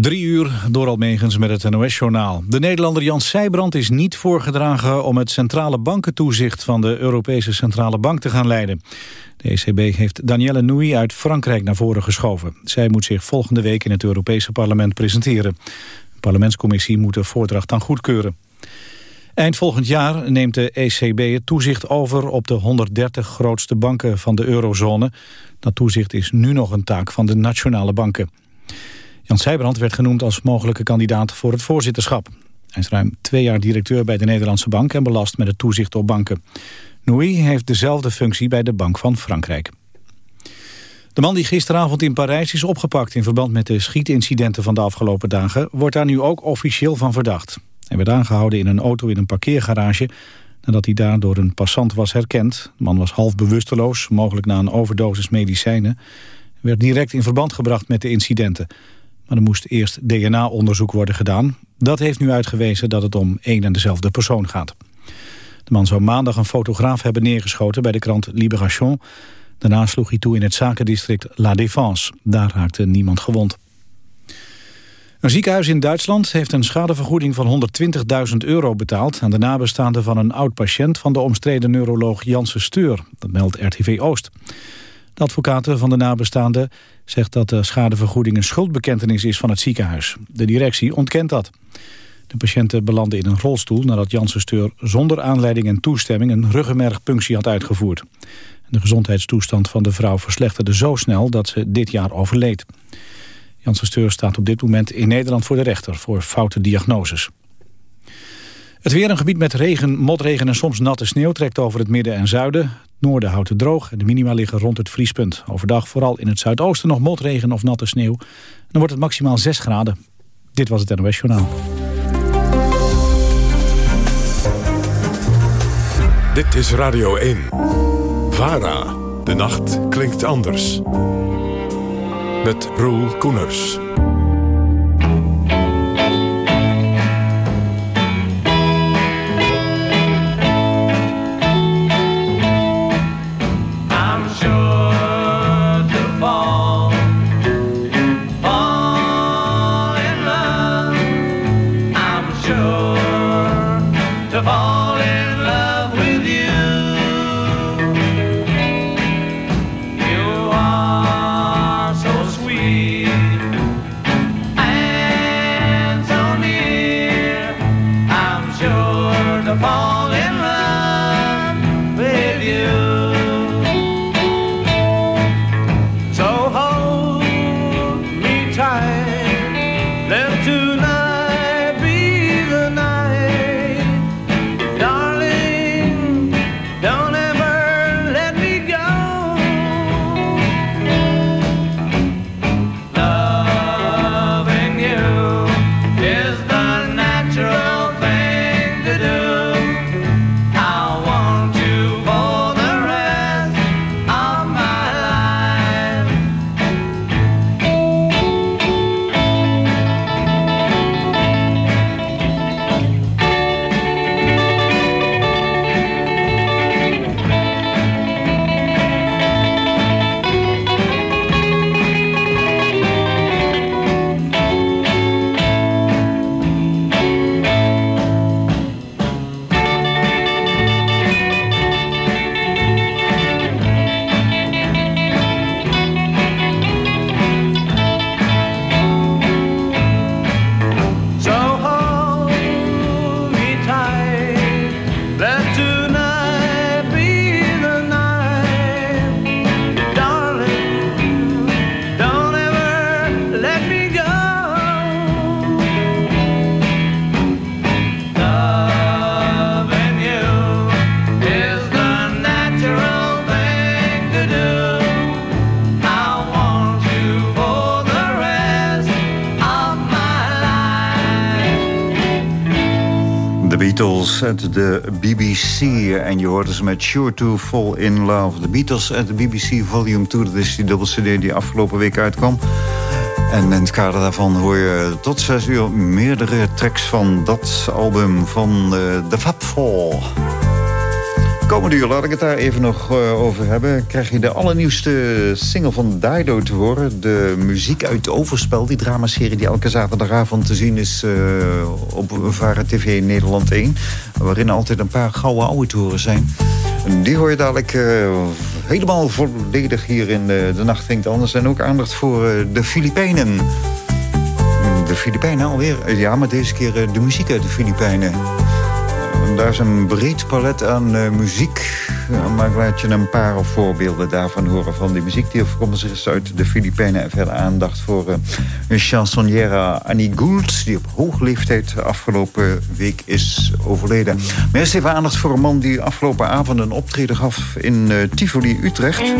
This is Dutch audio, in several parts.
Drie uur door Almegens met het NOS-journaal. De Nederlander Jan Sijbrand is niet voorgedragen om het centrale bankentoezicht van de Europese Centrale Bank te gaan leiden. De ECB heeft Danielle Nouy uit Frankrijk naar voren geschoven. Zij moet zich volgende week in het Europese parlement presenteren. De parlementscommissie moet de voordracht dan goedkeuren. Eind volgend jaar neemt de ECB het toezicht over op de 130 grootste banken van de eurozone. Dat toezicht is nu nog een taak van de nationale banken. Jan Sijbrand werd genoemd als mogelijke kandidaat voor het voorzitterschap. Hij is ruim twee jaar directeur bij de Nederlandse Bank en belast met het toezicht op banken. Nouy heeft dezelfde functie bij de Bank van Frankrijk. De man die gisteravond in Parijs is opgepakt in verband met de schietincidenten van de afgelopen dagen, wordt daar nu ook officieel van verdacht. Hij werd aangehouden in een auto in een parkeergarage nadat hij daar door een passant was herkend. De man was half bewusteloos, mogelijk na een overdosis medicijnen. Werd direct in verband gebracht met de incidenten. Maar er moest eerst DNA-onderzoek worden gedaan. Dat heeft nu uitgewezen dat het om één en dezelfde persoon gaat. De man zou maandag een fotograaf hebben neergeschoten bij de krant Libération. Daarna sloeg hij toe in het zakendistrict La Défense. Daar raakte niemand gewond. Een ziekenhuis in Duitsland heeft een schadevergoeding van 120.000 euro betaald... aan de nabestaanden van een oud-patiënt van de omstreden neuroloog Janssen Steur. Dat meldt RTV Oost. De advocaten van de nabestaanden zegt dat de schadevergoeding een schuldbekentenis is van het ziekenhuis. De directie ontkent dat. De patiënten belanden in een rolstoel nadat Janssen Steur zonder aanleiding en toestemming een ruggenmergpunctie had uitgevoerd. De gezondheidstoestand van de vrouw verslechterde zo snel dat ze dit jaar overleed. Janssen Steur staat op dit moment in Nederland voor de rechter voor foute diagnoses. Het weer een gebied met regen, motregen en soms natte sneeuw trekt over het midden en zuiden. Noorden houdt het droog en de minima liggen rond het vriespunt. Overdag vooral in het zuidoosten nog motregen of natte sneeuw. dan wordt het maximaal 6 graden. Dit was het NOS Journaal. Dit is Radio 1. VARA. De nacht klinkt anders. Met Roel Koeners. Uit de BBC. En je hoorde ze met Sure to Fall in Love. De Beatles uit de BBC Volume 2. Dat is die dubbel cd die afgelopen week uitkwam. En in het kader daarvan hoor je tot zes uur meerdere tracks van dat album van uh, The Fab Four. Komende uur, laat ik het daar even nog uh, over hebben... krijg je de allernieuwste single van Dido te horen. De muziek uit Overspel, die dramaserie die elke zaterdagavond te zien is... Uh, op Vara TV Nederland 1. Waarin altijd een paar gouden oude te horen zijn. Die hoor je dadelijk uh, helemaal volledig hier in de, de Nacht Vindt Anders. En ook aandacht voor de Filipijnen. De Filipijnen alweer. Ja, maar deze keer de muziek uit de Filipijnen daar is een breed palet aan uh, muziek. maar ik laat je een paar voorbeelden daarvan horen. Van die muziek die afkomstig is uit de Filipijnen. En verder aandacht voor uh, een chansonnière Annie Gould... die op hoge leeftijd afgelopen week is overleden. Maar eerst even aandacht voor een man die afgelopen avond een optreden gaf... in uh, Tivoli, Utrecht.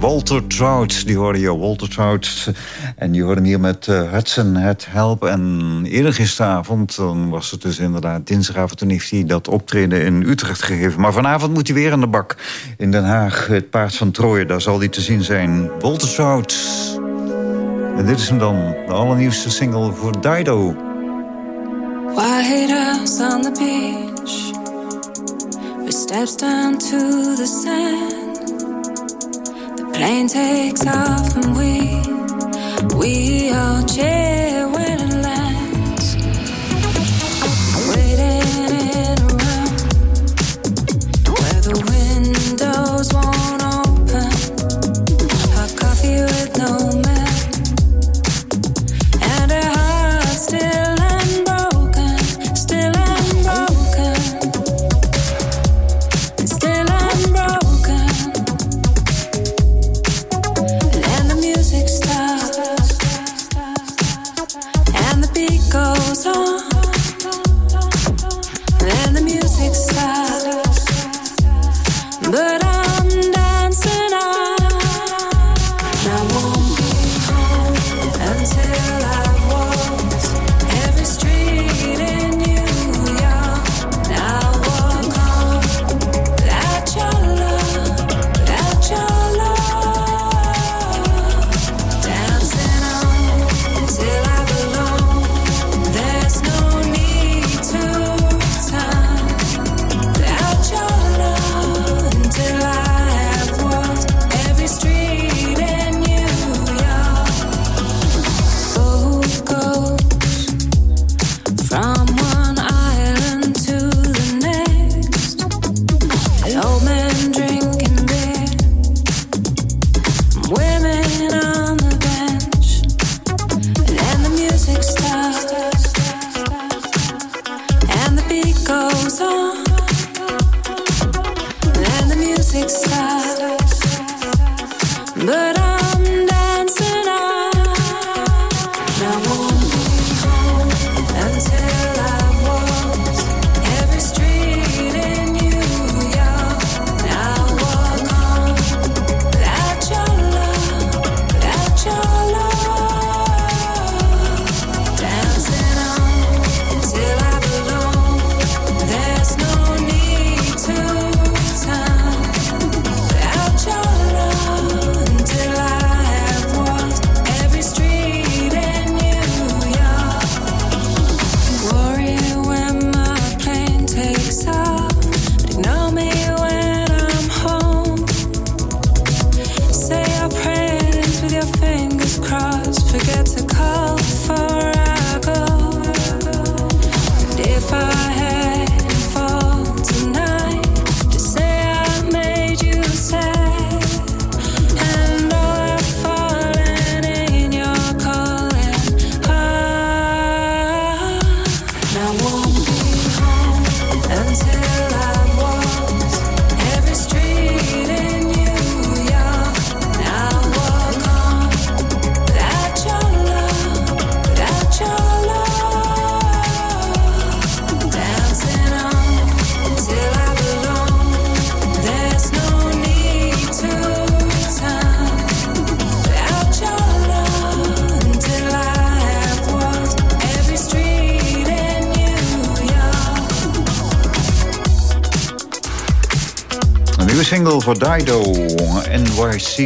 Walter Trout, die hoorde je, Walter Trout. En die hoorde hem hier met uh, Hudson, het help. En eerder gisteravond, dan was het dus inderdaad dinsdagavond... toen heeft hij dat optreden in Utrecht gegeven. Maar vanavond moet hij weer aan de bak in Den Haag. Het paard van Troje, daar zal hij te zien zijn. Walter Trout. En dit is hem dan, de allernieuwste single voor Dido. White house on the beach steps down to the sand Plane takes off and we, we all cheer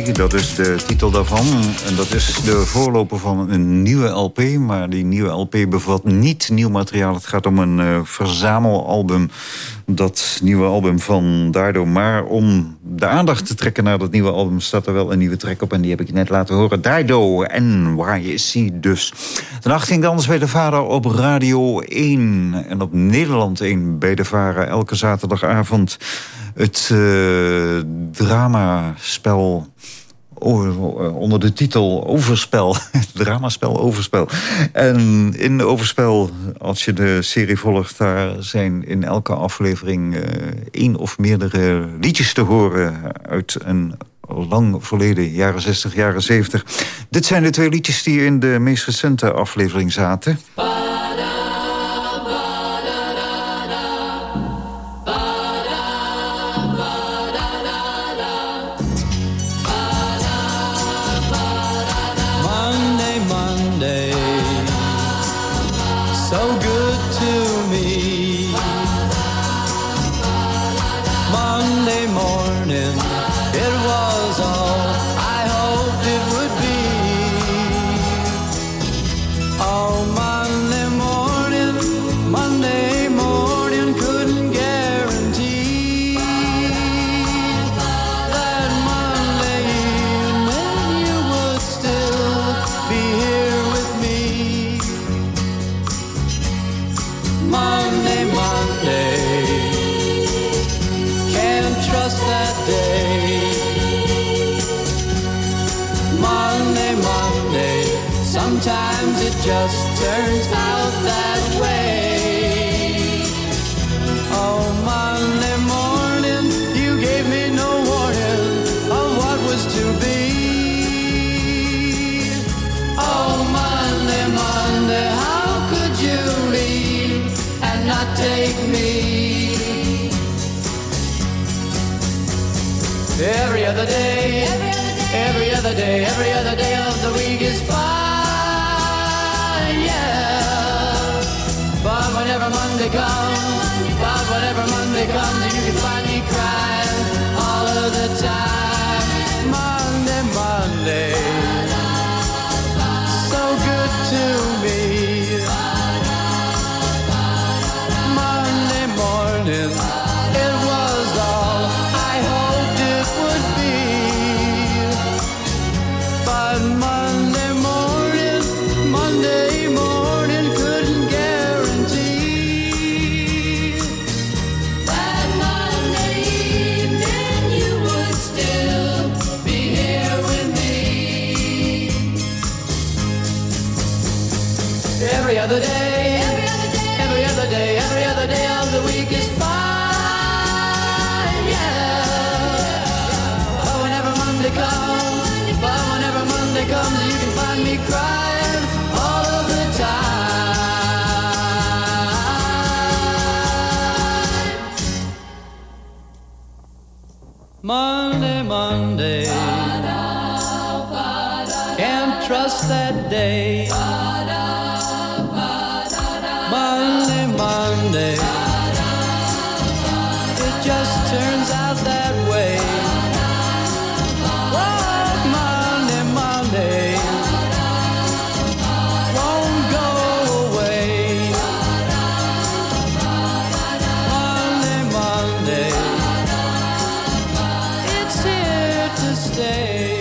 Dat is de titel daarvan. En dat is de voorloper van een nieuwe LP. Maar die nieuwe LP bevat niet nieuw materiaal. Het gaat om een uh, verzamelalbum. Dat nieuwe album van Dido. Maar om de aandacht trekken naar dat nieuwe album... staat er wel een nieuwe track op. En die heb ik net laten horen. Dido, NYC dus. De nacht ging anders bij de Vader op Radio 1. En op Nederland 1 bij de Vara elke zaterdagavond het uh, dramaspel onder de titel Overspel. Dramaspel Overspel. En in Overspel, als je de serie volgt... daar zijn in elke aflevering uh, één of meerdere liedjes te horen... uit een lang verleden, jaren 60, jaren 70. Dit zijn de twee liedjes die in de meest recente aflevering zaten. Day, every other day stay.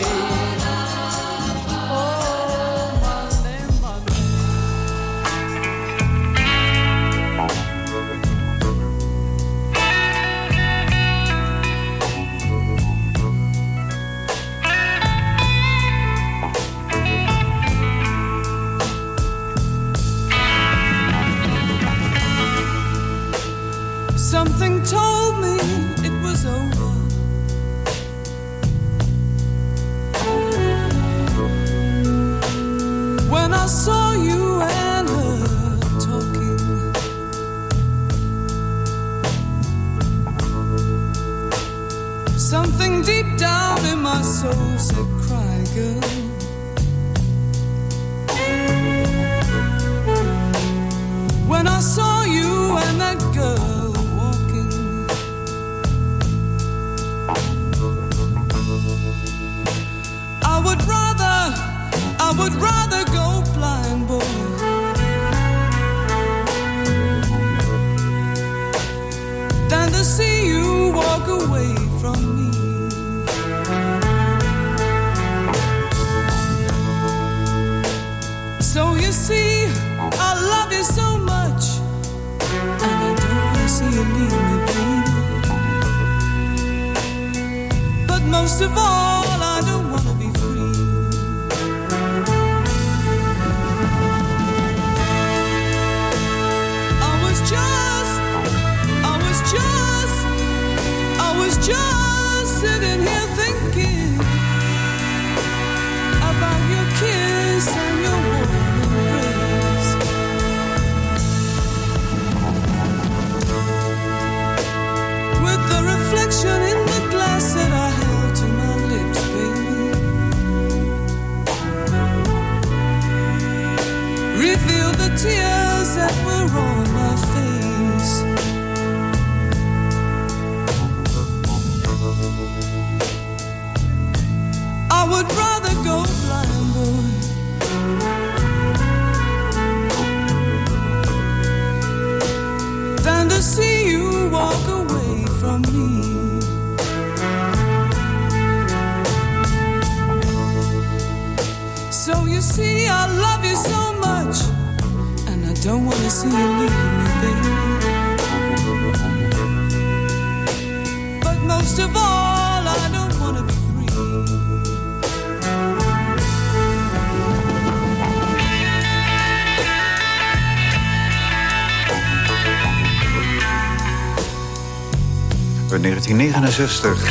1969.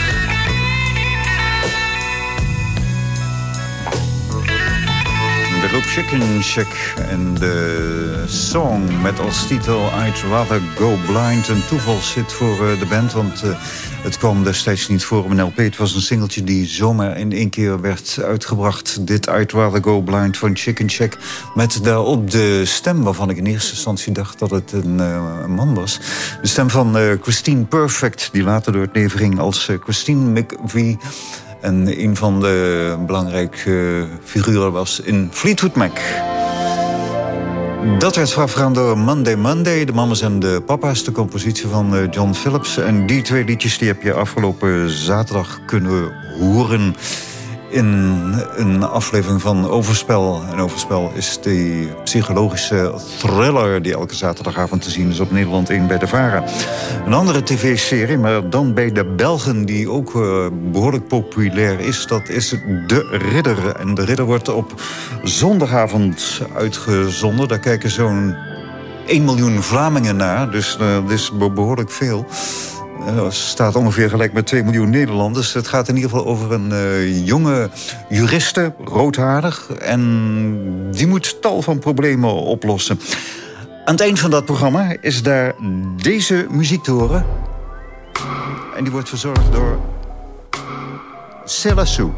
De groep Chicken Shack en de song met als titel I'd Rather Go Blind. Een toeval zit voor eh, de band, want... Het kwam destijds niet voor op een LP. Het was een singeltje die zomaar in één keer werd uitgebracht. Dit I'd Rather Go Blind van Chicken Shack. Met daarop de stem waarvan ik in eerste instantie dacht dat het een, uh, man was. De stem van uh, Christine Perfect, die later door het leven ging als uh, Christine McVie. En een van de belangrijke figuren was in Fleetwood Mac. Dat werd voorafgegaan door Monday Monday. De mamas en de papa's, de compositie van eh, John Phillips. En die twee liedjes die heb je afgelopen zaterdag kunnen horen in een aflevering van Overspel. En Overspel is die psychologische thriller die elke zaterdagavond te zien is op Nederland 1 bij de VARA. Een andere tv-serie, maar dan bij de Belgen die ook uh, behoorlijk populair is. Dat is De Ridder. En De Ridder wordt op zondagavond uitgezonden. Daar kijken zo'n 1 miljoen Vlamingen naar, dus uh, dat is behoorlijk veel. Uh, staat ongeveer gelijk met 2 miljoen Nederlanders. Het gaat in ieder geval over een uh, jonge juriste, roodharig. En die moet tal van problemen oplossen. Aan het eind van dat programma is daar deze muziek te horen. En die wordt verzorgd door Selassou.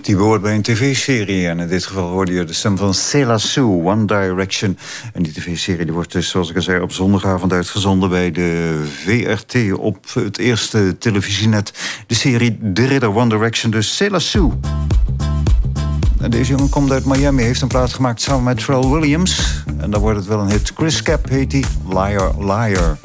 die behoort bij een tv-serie. En in dit geval hoorde je de stem van Selassie Sue, One Direction. En die tv-serie wordt dus, zoals ik al zei, op zondagavond uitgezonden... bij de VRT op het eerste televisienet. De serie De Ridder One Direction, dus Selassie Sue. Deze jongen komt uit Miami, heeft een plaat gemaakt samen met Pharrell Williams. En dan wordt het wel een hit. Chris Cap heet die, Liar Liar.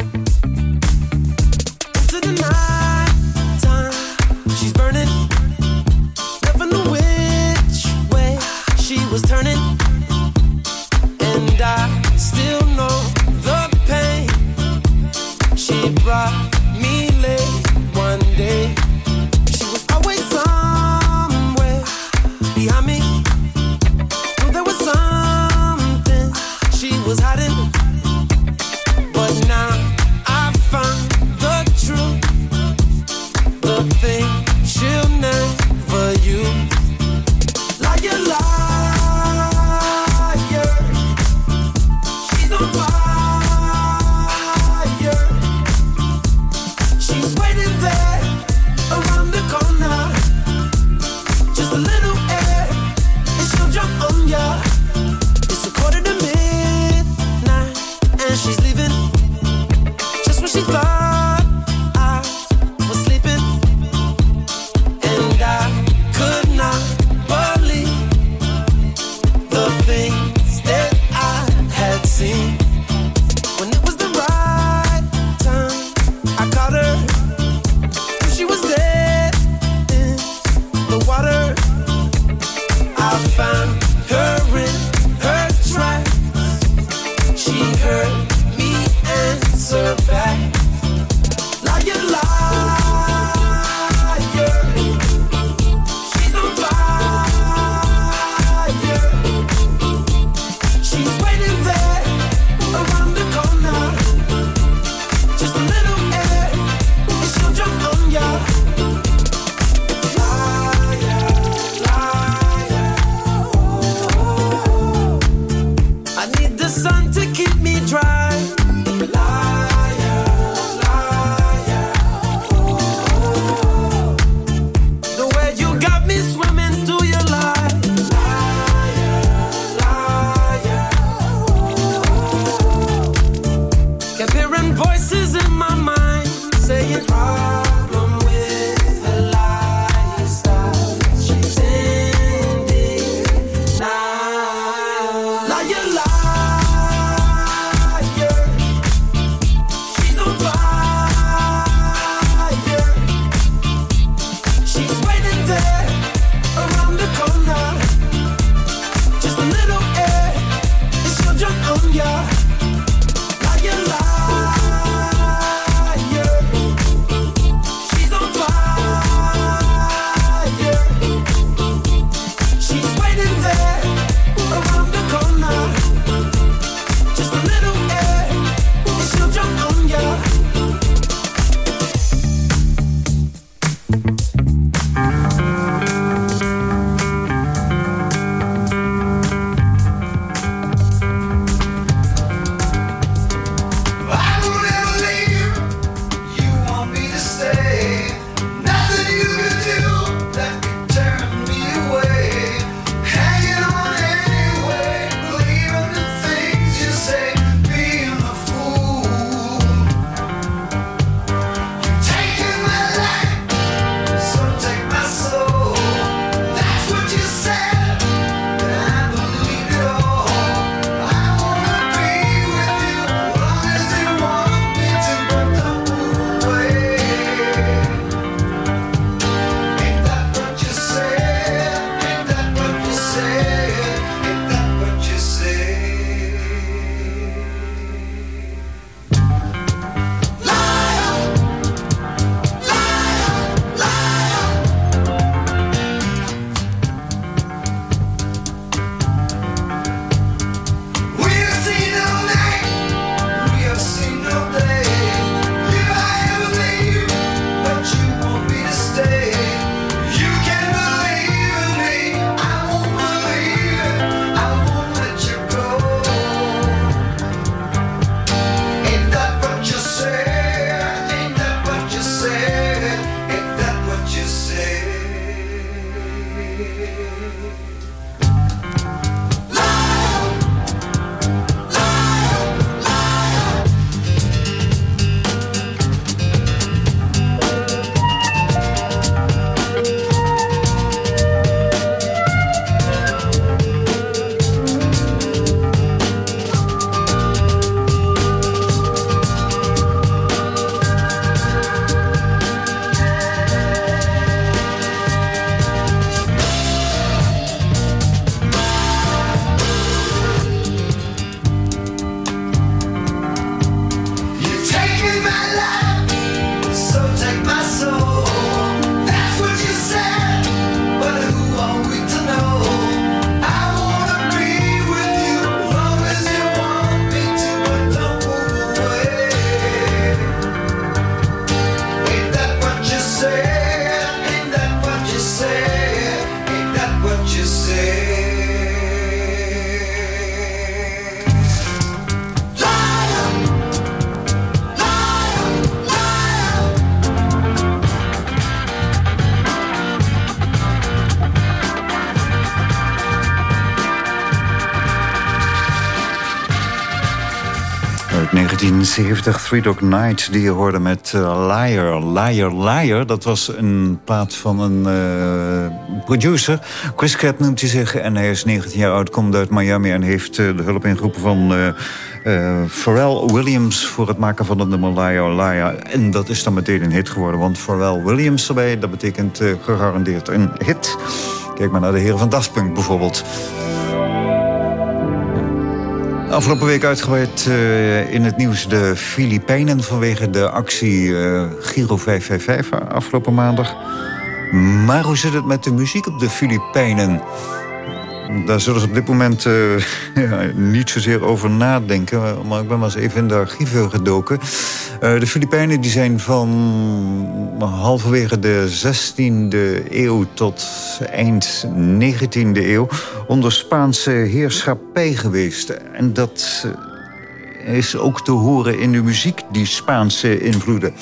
1970, Three Dog Night, die je hoorde met uh, Liar, Liar, Liar. Dat was een plaat van een uh, producer. Chris Crab noemt hij zich en hij is 19 jaar oud, komt uit Miami... en heeft uh, de hulp ingeroepen van Pharrell Williams... voor het maken van het nummer Liar, Liar. En dat is dan meteen een hit geworden, want Pharrell Williams erbij... dat betekent gegarandeerd een hit. Kijk maar naar de heren van Daft bijvoorbeeld. Afgelopen week uitgebreid uh, in het nieuws de Filipijnen... vanwege de actie uh, Giro 555 afgelopen maandag. Maar hoe zit het met de muziek op de Filipijnen? Daar zullen ze op dit moment ja, niet zozeer over nadenken. Maar ik ben maar eens even in de archieven gedoken. Uh, de Filipijnen die zijn van halverwege de 16e eeuw tot eind 19e eeuw... onder Spaanse heerschappij geweest. En dat is ook te horen in de muziek, die Spaanse invloeden.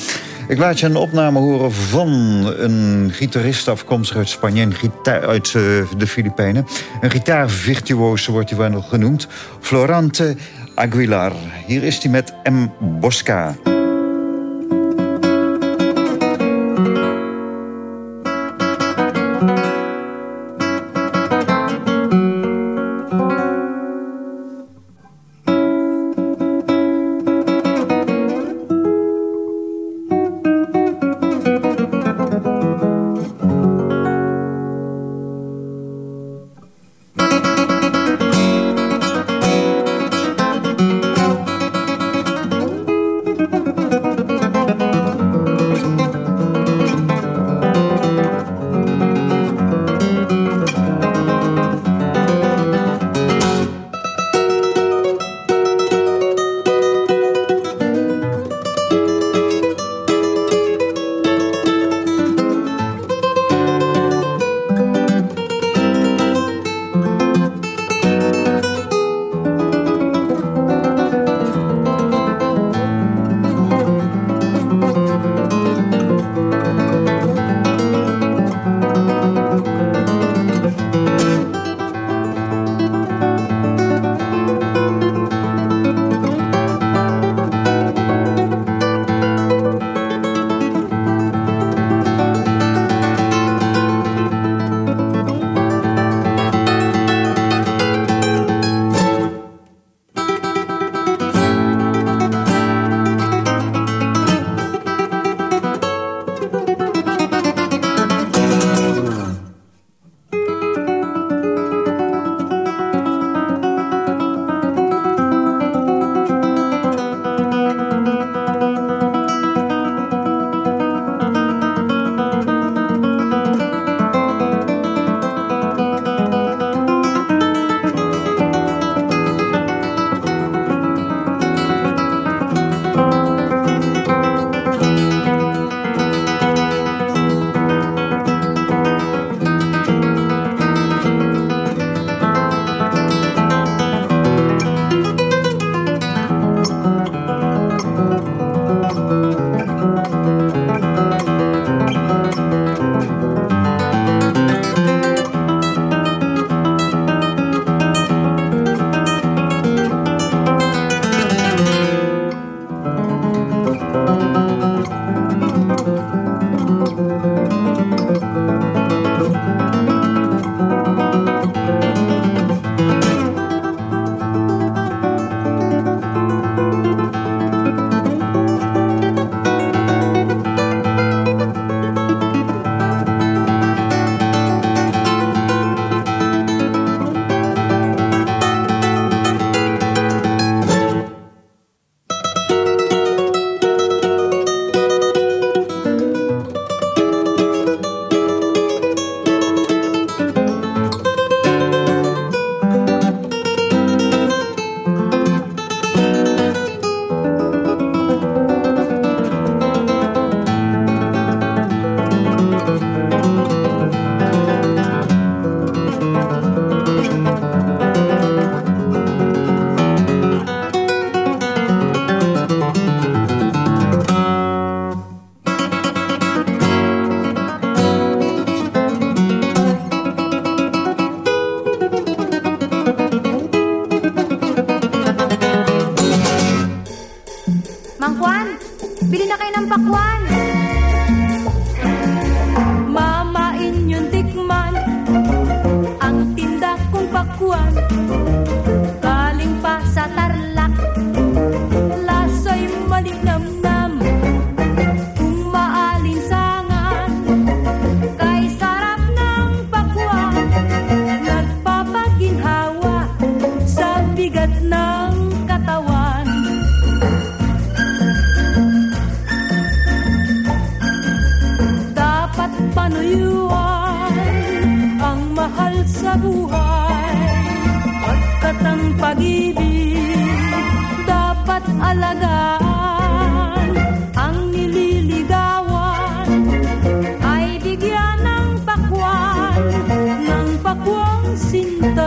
Ik laat je een opname horen van een gitarist afkomstig uit Spanje... en uit uh, de Filipijnen. Een gitaarvirtuoos wordt hij wel genoemd. Florante Aguilar. Hier is hij met M. Bosca.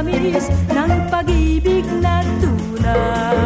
Sintamis ng pag-ibig na tunay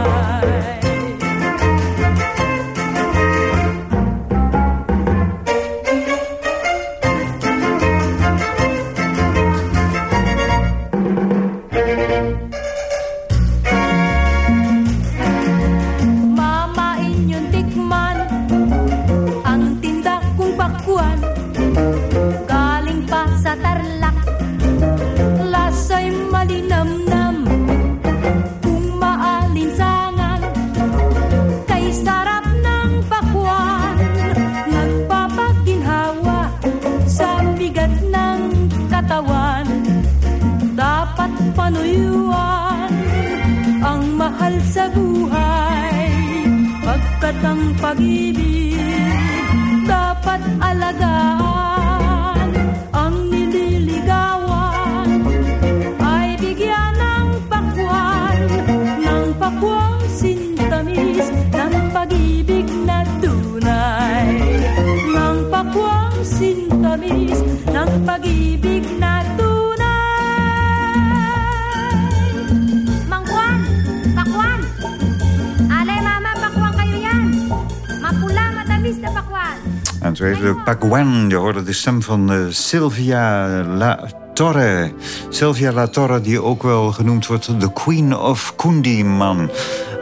Je hoorde de stem van eh, Sylvia La Torre. Sylvia La Torre, die ook wel genoemd wordt de Queen of Kundiman.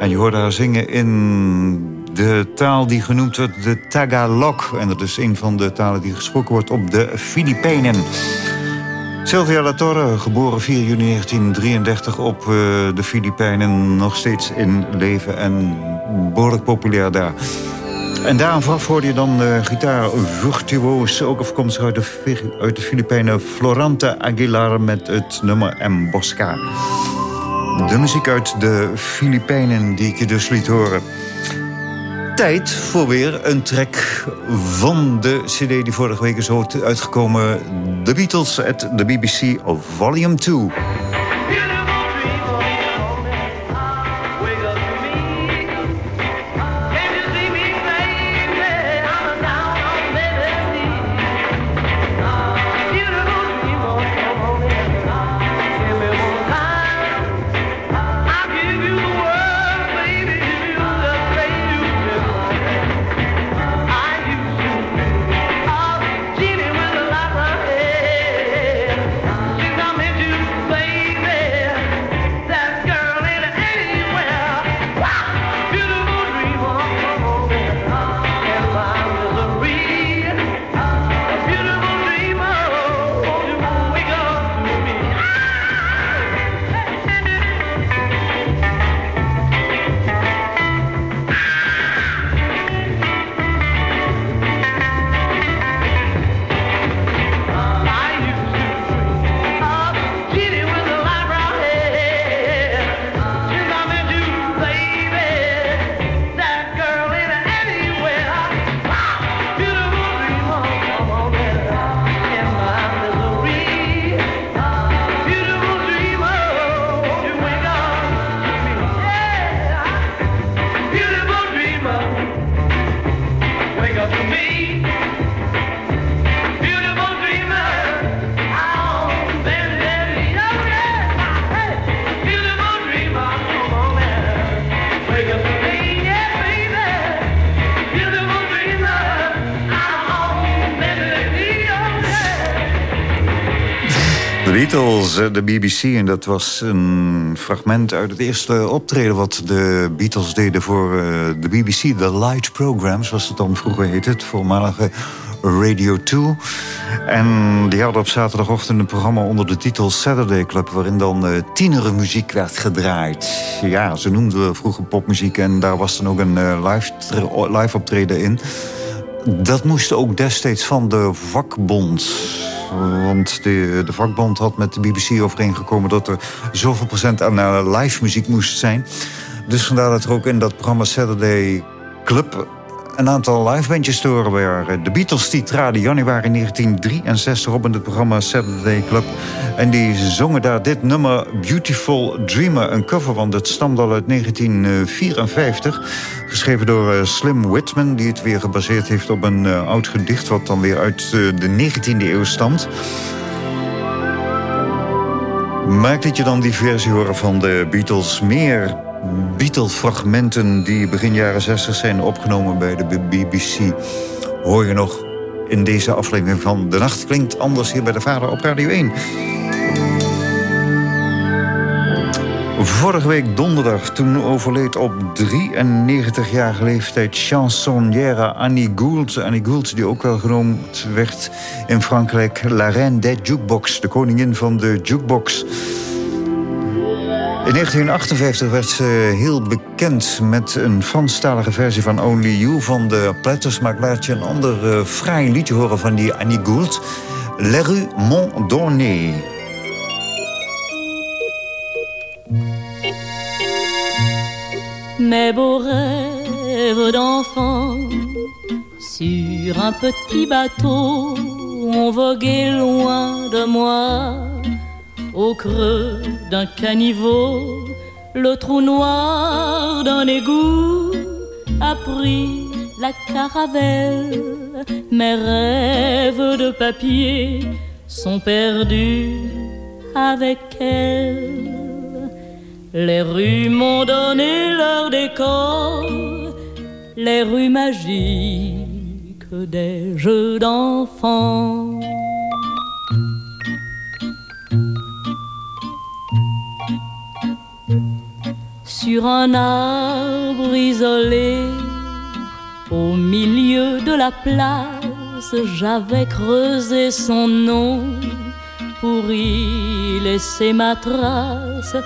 En je hoorde haar zingen in de taal die genoemd wordt de Tagalog. En dat is een van de talen die gesproken wordt op de Filipijnen. Sylvia La Torre, geboren 4 juni 1933 op eh, de Filipijnen. Nog steeds in leven en behoorlijk populair daar. En daarvan hoorde je dan de gitaarvirtuoos, ook afkomstig uit de, uit de Filipijnen... Florante Aguilar met het nummer Embosca. De muziek uit de Filipijnen die ik je dus liet horen. Tijd voor weer een track van de cd die vorige week is uitgekomen. The Beatles at the BBC Volume 2. Beatles, eh, de BBC. En dat was een fragment uit het eerste optreden... wat de Beatles deden voor eh, de BBC. The Light Program, zoals het dan vroeger heette. Het voormalige Radio 2. En die hadden op zaterdagochtend een programma onder de titel Saturday Club... waarin dan uh, tienerenmuziek werd gedraaid. Ja, ze noemden vroeger popmuziek en daar was dan ook een uh, live, live optreden in. Dat moest ook destijds van de vakbond... Want de, de vakbond had met de BBC overeengekomen... dat er zoveel procent aan live muziek moest zijn. Dus vandaar dat er ook in dat programma Saturday Club een aantal livebandjes te horen waren. De Beatles die traden januari 1963 op in het programma Saturday Club. En die zongen daar dit nummer Beautiful Dreamer. Een cover, want het stamde al uit 1954. Geschreven door uh, Slim Whitman, die het weer gebaseerd heeft op een uh, oud gedicht... wat dan weer uit uh, de 19e eeuw stamt. Maakt dat je dan die versie horen van de Beatles meer Beatle-fragmenten die begin jaren 60 zijn opgenomen bij de BBC... hoor je nog in deze aflevering van De Nacht Klinkt Anders hier bij de Vader op Radio 1. Vorige week donderdag, toen overleed op 93-jarige leeftijd... chansonnière Annie Gould. Annie Gould, die ook wel genoemd werd in Frankrijk... La Reine des Jukebox, de koningin van de jukebox... In 1958 werd ze heel bekend met een Franstalige versie van Only You van de Platters. Maar ik laat je een ander uh, fraai liedje horen van die Annie Gould. Les rues Mont Donné. Mes beaux rêves d'enfant Sur un petit bateau On voguait loin de moi au creux d'un caniveau, le trou noir d'un égout a pris la caravelle. Mes rêves de papier sont perdus avec elle. Les rues m'ont donné leur décor, les rues magiques des jeux d'enfants. Sur un arbre isolé. Au milieu de la place, j'avais creusé son nom pour y laisser ma trace.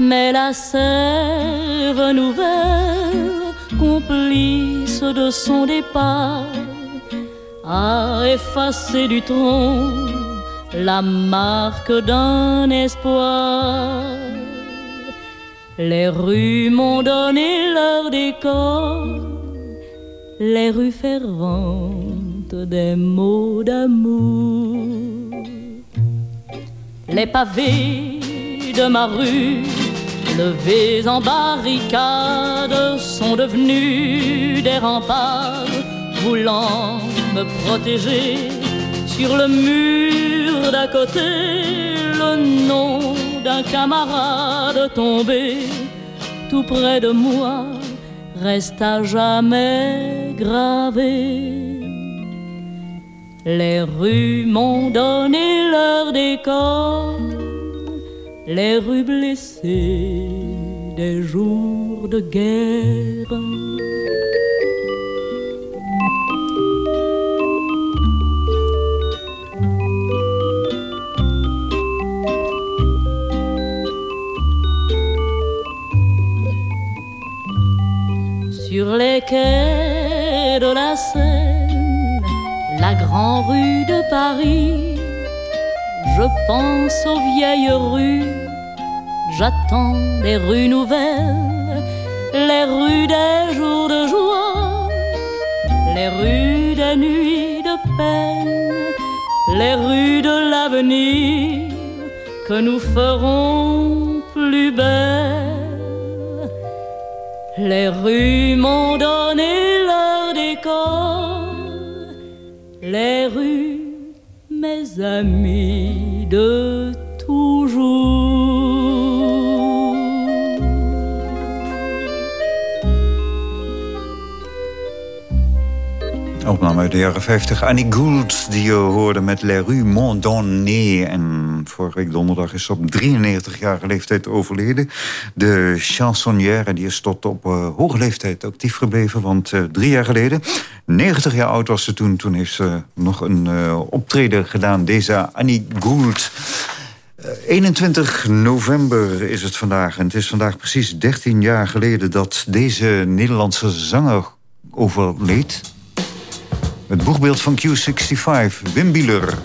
Mais la sève nouvelle, complice de son départ, a effacé du tronc la marque d'un espoir. Les rues m'ont donné leur décor, les rues ferventes des mots d'amour. Les pavés de ma rue, levés en barricade, sont devenus des remparts, voulant me protéger. Sur le mur d'à côté, le nom d'un camarade tombé tout près de moi reste à jamais gravé. Les rues m'ont donné leur décor, les rues blessées des jours de guerre. Sur les quais de la Seine, la grande rue de Paris. Je pense aux vieilles rues, j'attends les rues nouvelles, les rues des jours de joie, les rues des nuits de peine, les rues de l'avenir que nous ferons plus belles. Les rues m'ont donné leur décor, les rues, mes amis de Opname uit de jaren 50. Annie Gould, die je hoorde met Les Rue Mondonné. En vorige week donderdag is op 93-jarige leeftijd overleden. De chansonnière die is tot op uh, hoge leeftijd actief gebleven. Want uh, drie jaar geleden, 90 jaar oud was ze toen... toen heeft ze nog een uh, optreden gedaan, deze Annie Gould... 21 november is het vandaag. En het is vandaag precies 13 jaar geleden dat deze Nederlandse zanger overleed. Het boegbeeld van Q65, Wim Bieler.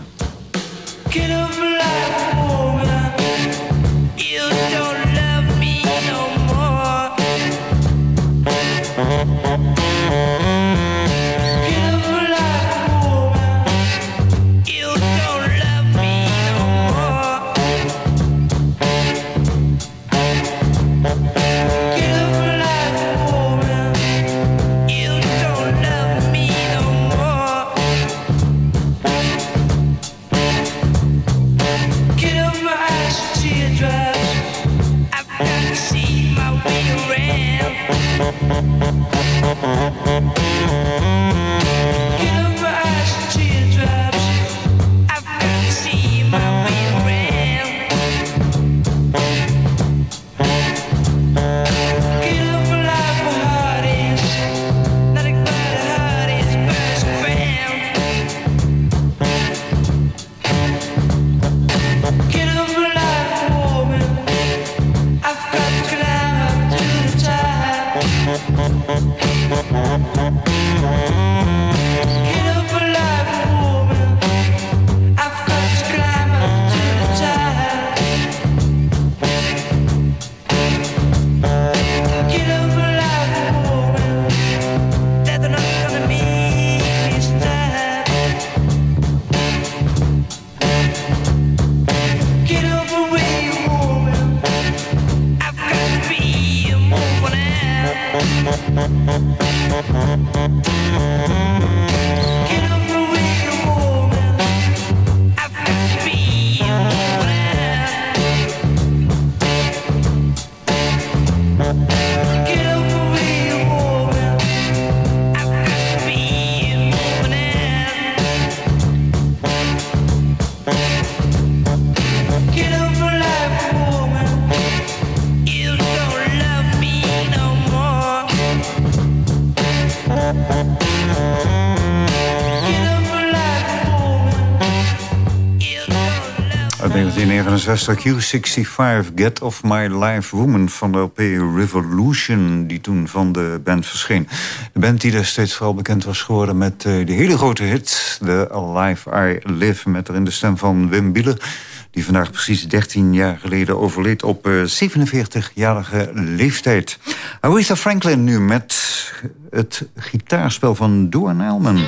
1969 Q65, Get Off My Life Woman van de LP Revolution... die toen van de band verscheen. De band die destijds vooral bekend was geworden met uh, de hele grote hit... The Alive I Live, met erin de stem van Wim Bieler... die vandaag precies 13 jaar geleden overleed op uh, 47-jarige leeftijd. Aretha Franklin nu met het gitaarspel van Doan Elman.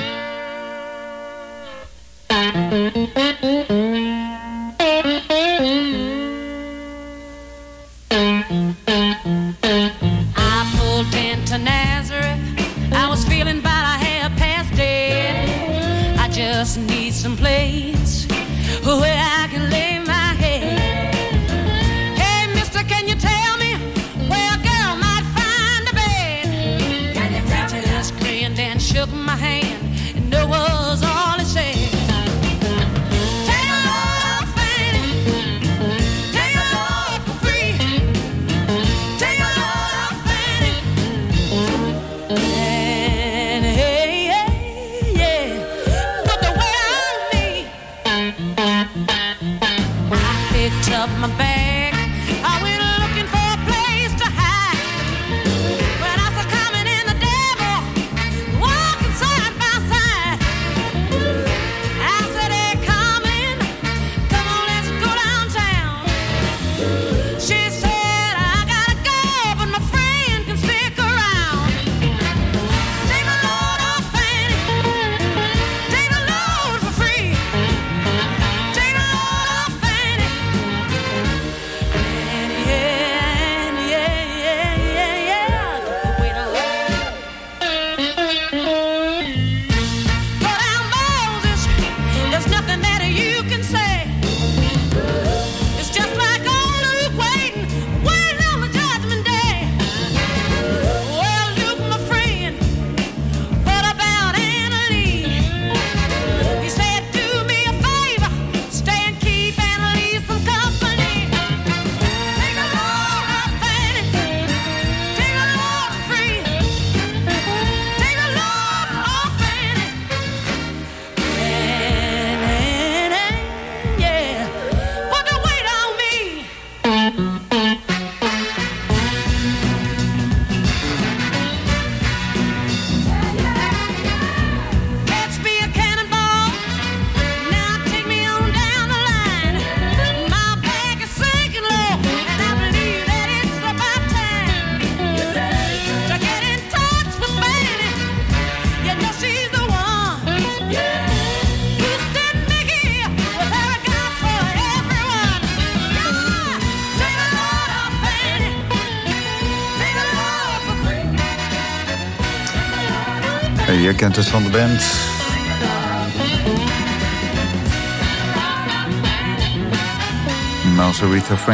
Band.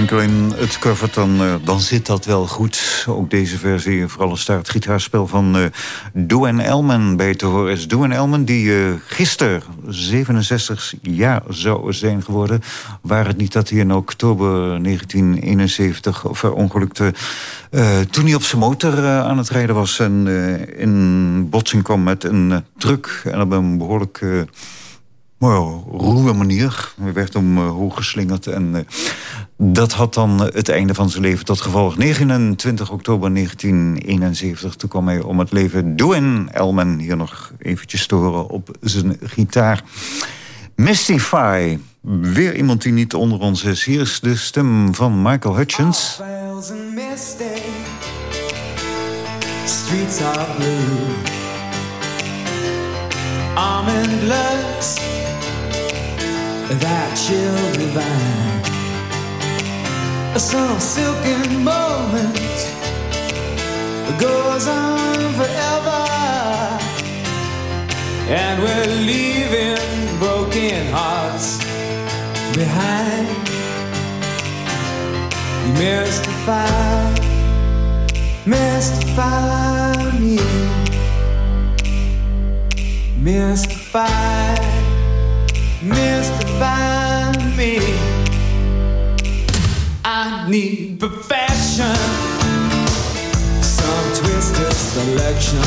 Franklin het covert, dan, uh, dan zit dat wel goed. Ook deze versie, vooral een staat gitaarspel van uh, Duane Elman bij te horen is. Duane Elman, die uh, gisteren 67 jaar zou zijn geworden... waar het niet dat hij in oktober 1971 verongelukte... toen hij op zijn motor aan het rijden was en in botsing kwam met een truck... en op een behoorlijk well, ruwe manier. Hij werd omhoog uh, geslingerd. En uh, dat had dan het einde van zijn leven tot gevolg. 29 oktober 1971. Toen kwam hij om het leven. Duane Elman hier nog eventjes te horen op zijn gitaar. Mystify. Weer iemand die niet onder ons is. Hier is de stem van Michael Hutchins. Streets are blue Almond looks that chill divine. Some silken moment goes on forever, and we're leaving broken hearts behind. You mystify, mystify me, mystify mystify me. I need perfection, some twisted selection.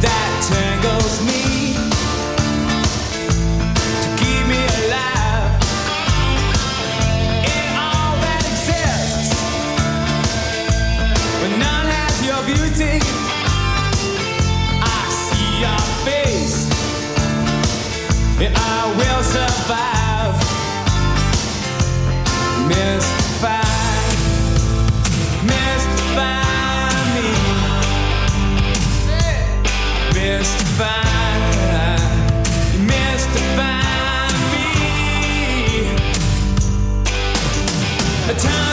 That tangles me I will survive. Mystify, mystify me. Mystify, mystify me. Wild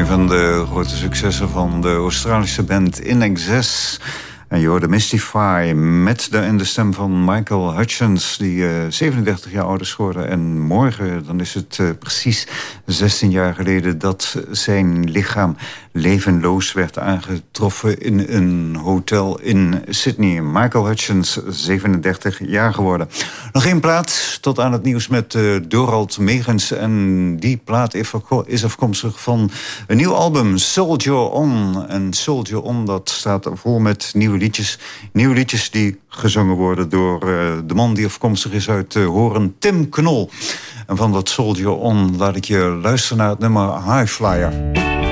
Een van de grote successen van de Australische band In Excess. En je hoorde Mystify met de, in de stem van Michael Hutchins... die eh 37 jaar oud is geworden. En morgen, dan is het eh, precies 16 jaar geleden... dat zijn lichaam levenloos werd aangetroffen in een hotel in Sydney. Michael Hutchins, 37 jaar geworden. Nog één plaat tot aan het nieuws met eh, Dorald Megens. En die plaat is afkomstig van een nieuw album, Soldier On. En Soldier On, dat staat vol met nieuwe liedjes. Nieuwe liedjes die gezongen worden door uh, de man die afkomstig is uit uh, Horen, Tim Knol. En van dat Soldier On laat ik je luisteren naar het nummer High Flyer.